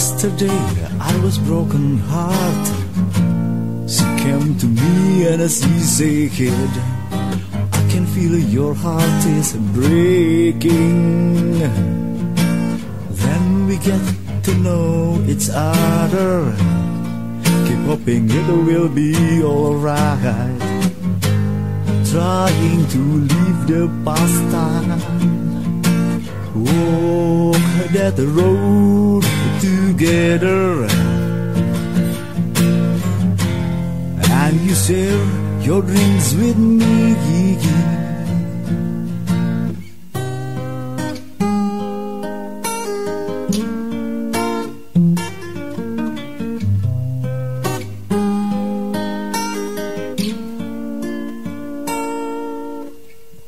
Yesterday I was broken heart. She came to me and as she said, I can feel your heart is breaking. Then we get to know each other. Keep hoping it will be alright. Trying to leave the past time. Walk that road together. And you share your dreams with me.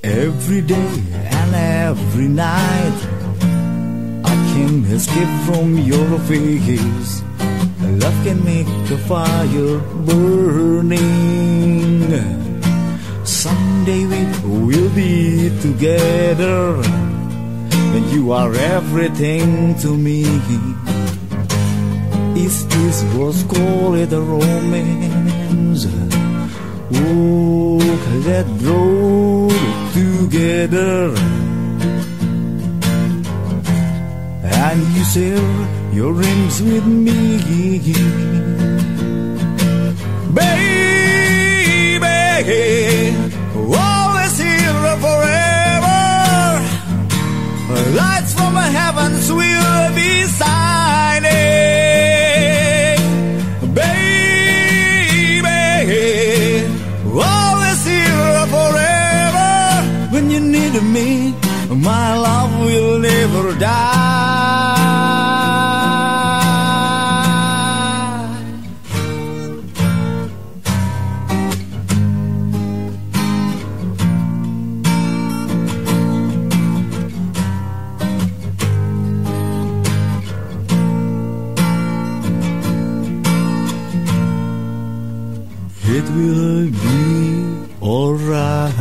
Every day and every night escape from your face. Love can make a fire burning. Someday we will be together And you are everything to me. Is this was called a romance? Oh, Walk that road together And you share your dreams with me. Baby Always here forever. Lights from the heavens will be shining. Baby Always here forever. When you need me My love will never die it will be alright.